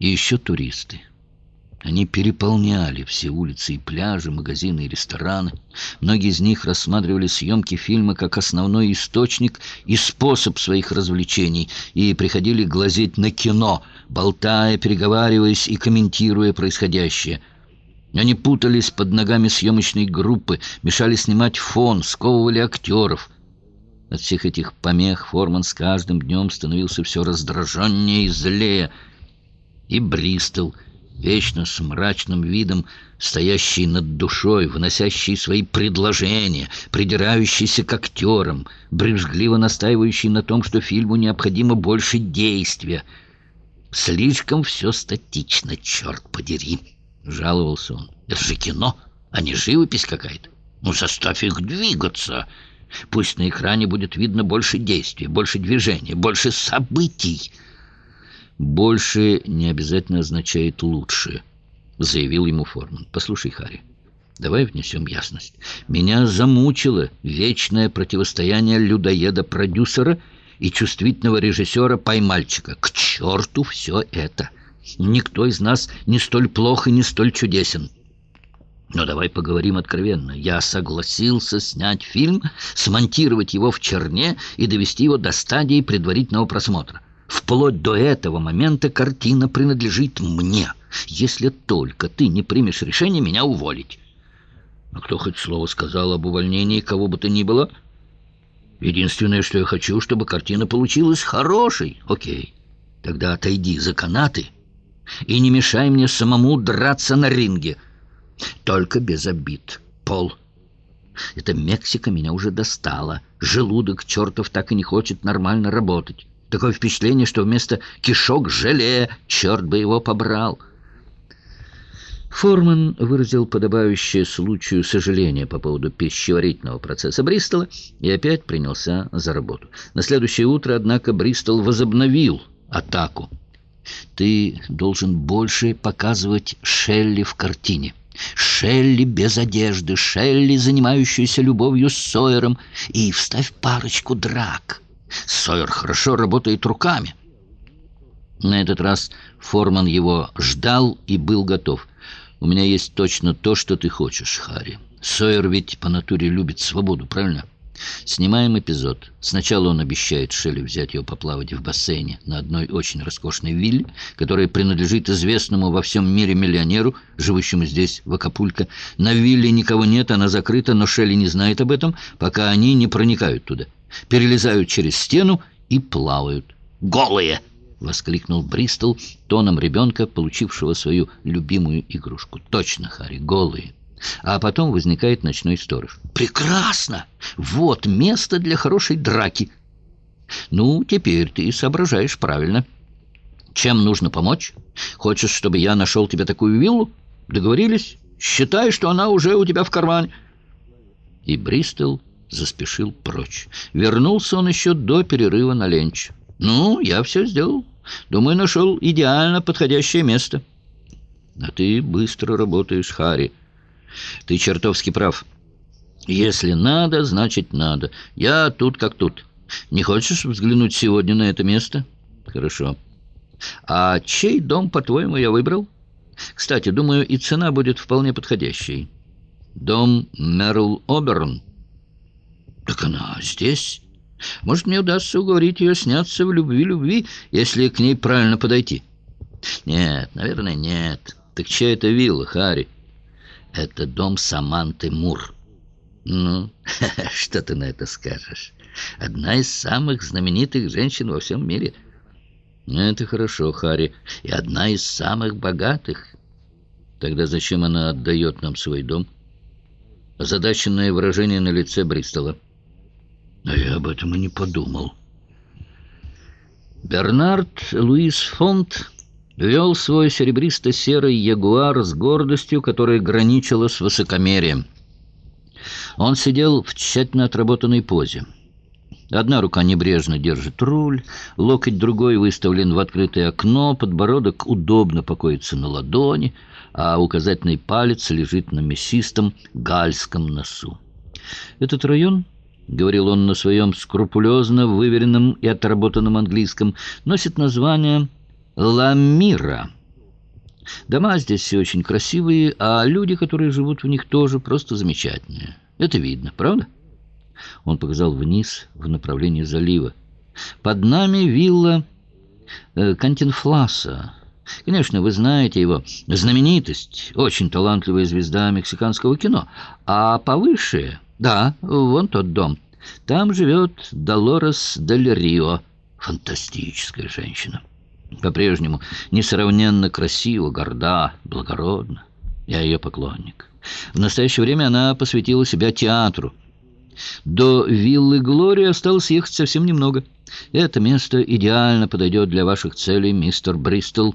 И еще туристы. Они переполняли все улицы и пляжи, магазины и рестораны. Многие из них рассматривали съемки фильма как основной источник и способ своих развлечений и приходили глазеть на кино, болтая, переговариваясь и комментируя происходящее. Они путались под ногами съемочной группы, мешали снимать фон, сковывали актеров. От всех этих помех Форман с каждым днем становился все раздраженнее и злее. И Бристол — вечно с мрачным видом, стоящий над душой, выносящий свои предложения, придирающийся к актерам, брюзгливо настаивающий на том, что фильму необходимо больше действия. «Слишком все статично, черт подери!» — жаловался он. «Это же кино, а не живопись какая-то. Ну, заставь их двигаться!» Пусть на экране будет видно больше действия, больше движения, больше событий. «Больше не обязательно означает «лучше», — заявил ему Форман. «Послушай, Харри, давай внесем ясность. Меня замучило вечное противостояние людоеда-продюсера и чувствительного режиссера-поймальчика. К черту все это! Никто из нас не столь плох и не столь чудесен». Но давай поговорим откровенно. Я согласился снять фильм, смонтировать его в черне и довести его до стадии предварительного просмотра. Вплоть до этого момента картина принадлежит мне, если только ты не примешь решение меня уволить. А кто хоть слово сказал об увольнении кого бы то ни было? Единственное, что я хочу, чтобы картина получилась хорошей. Окей, тогда отойди за канаты и не мешай мне самому драться на ринге. Только без обид, Пол. Эта Мексика меня уже достала. Желудок чертов так и не хочет нормально работать. Такое впечатление, что вместо кишок желе, черт бы его побрал. Форман выразил подобающее случаю сожаление по поводу пищеварительного процесса Бристола и опять принялся за работу. На следующее утро, однако, Бристол возобновил атаку. «Ты должен больше показывать Шелли в картине». Шелли без одежды, Шелли, занимающуюся любовью с Сойером, и вставь парочку драк. Сойер хорошо работает руками. На этот раз Форман его ждал и был готов. «У меня есть точно то, что ты хочешь, Харри. Сойер ведь по натуре любит свободу, правильно?» Снимаем эпизод. Сначала он обещает Шелли взять ее поплавать в бассейне на одной очень роскошной вилле, которая принадлежит известному во всем мире миллионеру, живущему здесь, в Акапулько. На вилле никого нет, она закрыта, но Шелли не знает об этом, пока они не проникают туда перелезают через стену и плавают. «Голые!» — воскликнул Бристол тоном ребенка, получившего свою любимую игрушку. «Точно, Харри, голые!» А потом возникает ночной сторож. «Прекрасно! Вот место для хорошей драки!» «Ну, теперь ты соображаешь правильно. Чем нужно помочь? Хочешь, чтобы я нашел тебе такую виллу? Договорились? Считай, что она уже у тебя в кармане». И Бристол заспешил прочь. Вернулся он еще до перерыва на ленч. «Ну, я все сделал. Думаю, нашел идеально подходящее место». «А ты быстро работаешь, Харри. Ты чертовски прав. Если надо, значит надо. Я тут как тут. Не хочешь взглянуть сегодня на это место?» «Хорошо. А чей дом, по-твоему, я выбрал?» «Кстати, думаю, и цена будет вполне подходящей. Дом Мерл Оберн». Так она здесь. Может, мне удастся уговорить ее сняться в любви-любви, если к ней правильно подойти. Нет, наверное, нет. Так чья это вилла, Харри? Это дом Саманты Мур. Ну, что ты на это скажешь? Одна из самых знаменитых женщин во всем мире. Это хорошо, Харри. И одна из самых богатых. Тогда зачем она отдает нам свой дом? Озадаченное выражение на лице Бристола. А я об этом и не подумал. Бернард Луис Фонт вел свой серебристо-серый ягуар с гордостью, которая граничила с высокомерием. Он сидел в тщательно отработанной позе. Одна рука небрежно держит руль, локоть другой выставлен в открытое окно, подбородок удобно покоится на ладони, а указательный палец лежит на мясистом гальском носу. Этот район — говорил он на своем скрупулезно выверенном и отработанном английском, — носит название «Ламира». Дома здесь все очень красивые, а люди, которые живут в них, тоже просто замечательные. Это видно, правда? Он показал вниз в направлении залива. Под нами вилла э, Кантинфласа. Конечно, вы знаете его. Знаменитость, очень талантливая звезда мексиканского кино. А повыше, да, вон тот дом. Там живет Долорес Дель Рио. Фантастическая женщина. По-прежнему несравненно красиво, горда, благородна. Я ее поклонник. В настоящее время она посвятила себя театру. До виллы Глории осталось ехать совсем немного. Это место идеально подойдет для ваших целей, мистер Бристол.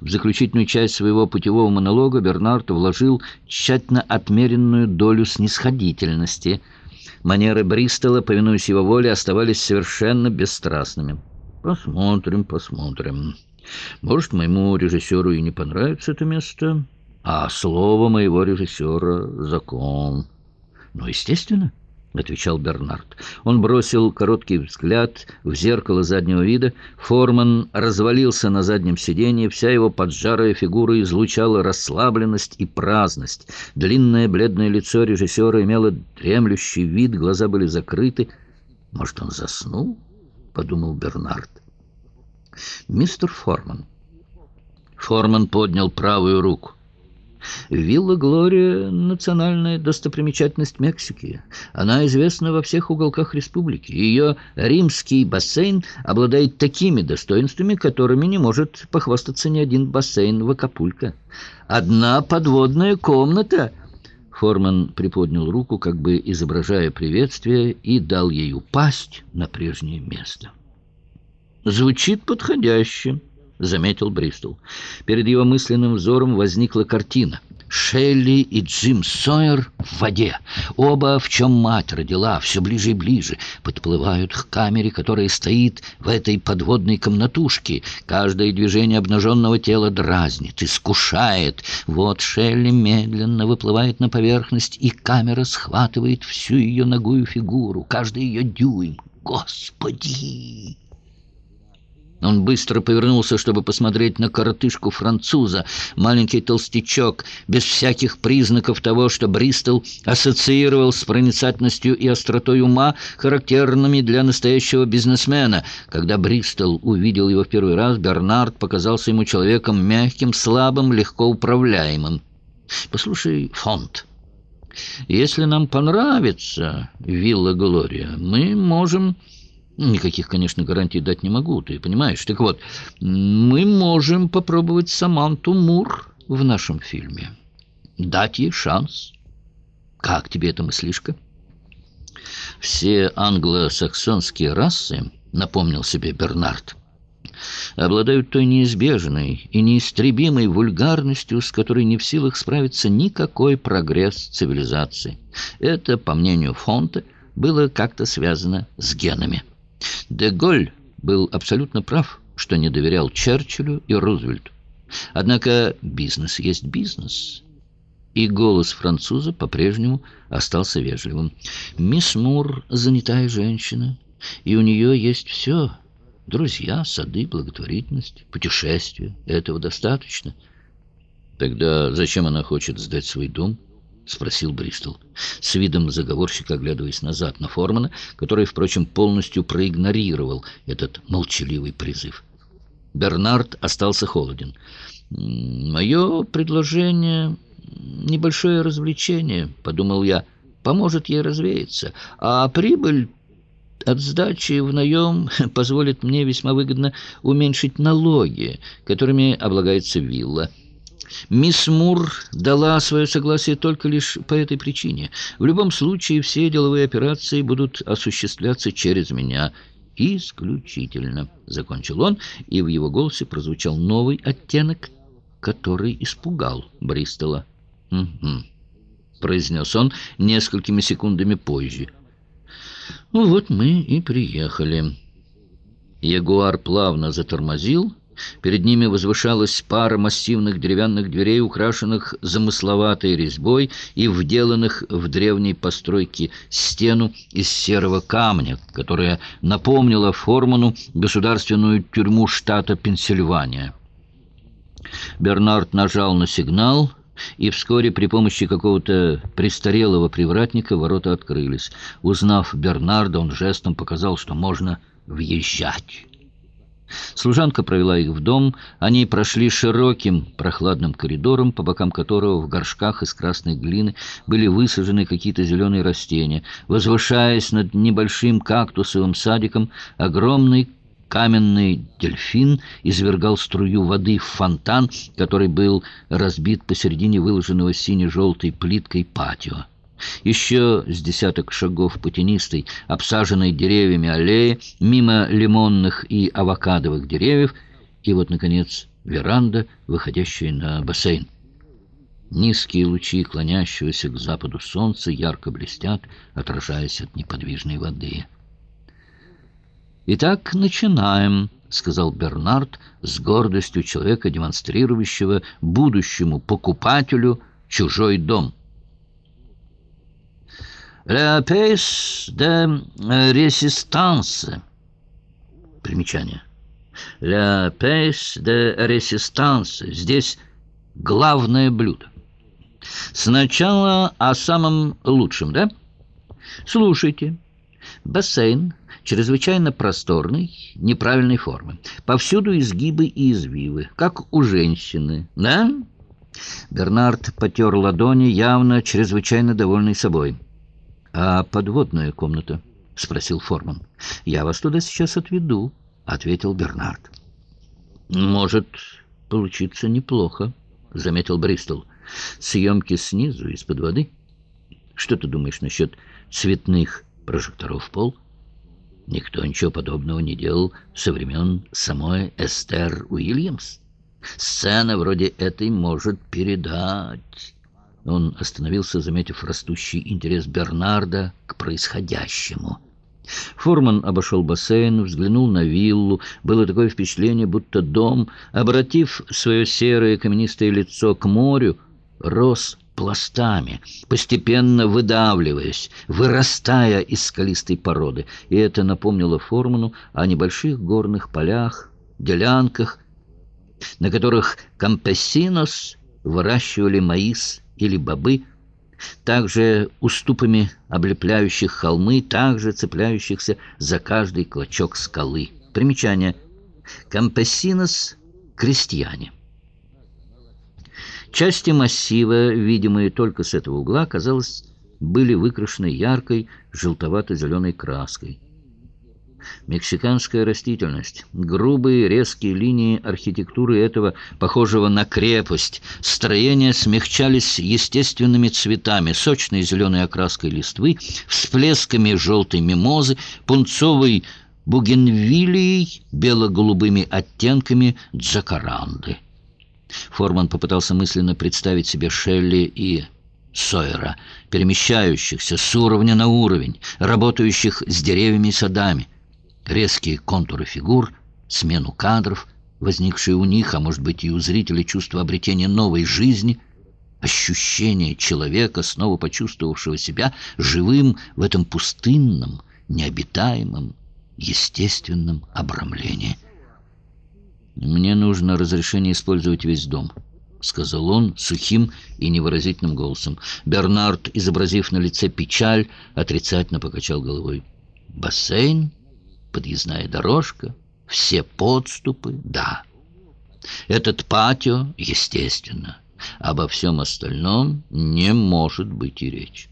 В заключительную часть своего путевого монолога Бернард вложил тщательно отмеренную долю снисходительности. Манеры Бристола, повинуясь его воле, оставались совершенно бесстрастными. «Посмотрим, посмотрим. Может, моему режиссеру и не понравится это место, а слово моего режиссера — закон». «Ну, естественно». — отвечал Бернард. Он бросил короткий взгляд в зеркало заднего вида. Форман развалился на заднем сиденье. Вся его поджарая фигура излучала расслабленность и праздность. Длинное бледное лицо режиссера имело дремлющий вид, глаза были закрыты. «Может, он заснул?» — подумал Бернард. «Мистер Форман». Форман поднял правую руку. Вилла Глория — национальная достопримечательность Мексики. Она известна во всех уголках республики. Ее римский бассейн обладает такими достоинствами, которыми не может похвастаться ни один бассейн в Акапулько. Одна подводная комната... Форман приподнял руку, как бы изображая приветствие, и дал ей упасть на прежнее место. «Звучит подходяще», — заметил Бристол. Перед его мысленным взором возникла картина. Шелли и Джим Сойер в воде. Оба, в чем мать родила, все ближе и ближе, подплывают к камере, которая стоит в этой подводной комнатушке. Каждое движение обнаженного тела дразнит, искушает. Вот Шелли медленно выплывает на поверхность, и камера схватывает всю ее ногую фигуру, каждый ее дюйм. Господи! Он быстро повернулся, чтобы посмотреть на коротышку француза, маленький толстячок, без всяких признаков того, что Бристол ассоциировал с проницательностью и остротой ума, характерными для настоящего бизнесмена. Когда Бристол увидел его в первый раз, Бернард показался ему человеком мягким, слабым, легко управляемым. «Послушай, Фонд, если нам понравится вилла Глория, мы можем...» Никаких, конечно, гарантий дать не могу, ты понимаешь. Так вот, мы можем попробовать Саманту Мур в нашем фильме. Дать ей шанс. Как тебе эта мыслишка? Все англосаксонские расы, напомнил себе Бернард, обладают той неизбежной и неистребимой вульгарностью, с которой не в силах справиться никакой прогресс цивилизации. Это, по мнению Фонта, было как-то связано с генами. Деголь был абсолютно прав, что не доверял Черчиллю и Рузвельту. Однако бизнес есть бизнес. И голос француза по-прежнему остался вежливым. «Мисс Мур — занятая женщина, и у нее есть все. Друзья, сады, благотворительность, путешествия. Этого достаточно». «Тогда зачем она хочет сдать свой дом?» — спросил Бристол, с видом заговорщика, оглядываясь назад на Формана, который, впрочем, полностью проигнорировал этот молчаливый призыв. Бернард остался холоден. «Мое предложение — небольшое развлечение», — подумал я, — «поможет ей развеяться, а прибыль от сдачи в наем позволит мне весьма выгодно уменьшить налоги, которыми облагается вилла». Мисс Мур дала свое согласие только лишь по этой причине. В любом случае все деловые операции будут осуществляться через меня. Исключительно, — закончил он, и в его голосе прозвучал новый оттенок, который испугал Бристола. «Угу», — произнес он несколькими секундами позже. «Ну вот мы и приехали». Ягуар плавно затормозил, — Перед ними возвышалась пара массивных деревянных дверей, украшенных замысловатой резьбой и вделанных в древней постройке стену из серого камня, которая напомнила Форману государственную тюрьму штата Пенсильвания. Бернард нажал на сигнал, и вскоре при помощи какого-то престарелого привратника ворота открылись. Узнав Бернарда, он жестом показал, что можно въезжать. Служанка провела их в дом. Они прошли широким прохладным коридором, по бокам которого в горшках из красной глины были высажены какие-то зеленые растения. Возвышаясь над небольшим кактусовым садиком, огромный каменный дельфин извергал струю воды в фонтан, который был разбит посередине выложенного сине-желтой плиткой патио. Еще с десяток шагов по тенистой, обсаженной деревьями аллеи, мимо лимонных и авокадовых деревьев, и вот, наконец, веранда, выходящая на бассейн. Низкие лучи клонящегося к западу солнца ярко блестят, отражаясь от неподвижной воды. «Итак, начинаем», — сказал Бернард с гордостью человека, демонстрирующего будущему покупателю чужой дом. «La pièce de résistance». Примечание. «La pièce de résistance». Здесь главное блюдо. Сначала о самом лучшем, да? Слушайте. Бассейн чрезвычайно просторный, неправильной формы. Повсюду изгибы и извивы, как у женщины, да? Бернард потер ладони, явно чрезвычайно довольный собой. «А подводная комната?» — спросил Форман. «Я вас туда сейчас отведу», — ответил Бернард. «Может получиться неплохо», — заметил Бристол. «Съемки снизу, из-под воды. Что ты думаешь насчет цветных прожекторов в пол?» Никто ничего подобного не делал со времен самой Эстер Уильямс. Сцена вроде этой может передать... Он остановился, заметив растущий интерес Бернарда к происходящему. Форман обошел бассейн, взглянул на виллу. Было такое впечатление, будто дом, обратив свое серое каменистое лицо к морю, рос пластами, постепенно выдавливаясь, вырастая из скалистой породы. И это напомнило Форману о небольших горных полях, делянках, на которых кампесинос выращивали маис или бобы, также уступами облепляющих холмы, также цепляющихся за каждый клочок скалы. Примечание. Кампесинос – крестьяне. Части массива, видимые только с этого угла, казалось, были выкрашены яркой желтовато-зеленой краской. Мексиканская растительность, грубые резкие линии архитектуры этого, похожего на крепость, строения смягчались естественными цветами, сочной зеленой окраской листвы, всплесками желтой мимозы, пунцовой бугенвилией, бело-голубыми оттенками джакаранды. Форман попытался мысленно представить себе Шелли и Сойера, перемещающихся с уровня на уровень, работающих с деревьями и садами. Резкие контуры фигур, смену кадров, возникшие у них, а может быть и у зрителей, чувство обретения новой жизни, ощущение человека, снова почувствовавшего себя живым в этом пустынном, необитаемом, естественном обрамлении. «Мне нужно разрешение использовать весь дом», — сказал он сухим и невыразительным голосом. Бернард, изобразив на лице печаль, отрицательно покачал головой. «Бассейн, подъездная дорожка, все подступы — да. Этот патио, естественно. Обо всем остальном не может быть и речи».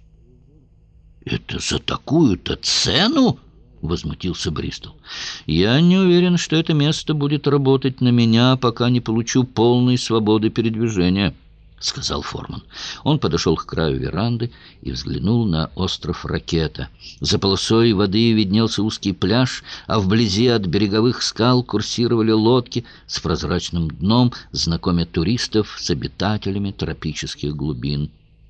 «Это за такую-то цену?» возмутился Бристол. «Я не уверен, что это место будет работать на меня, пока не получу полной свободы передвижения», — сказал Форман. Он подошел к краю веранды и взглянул на остров Ракета. За полосой воды виднелся узкий пляж, а вблизи от береговых скал курсировали лодки с прозрачным дном, знакомя туристов с обитателями тропических глубин.